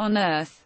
on earth.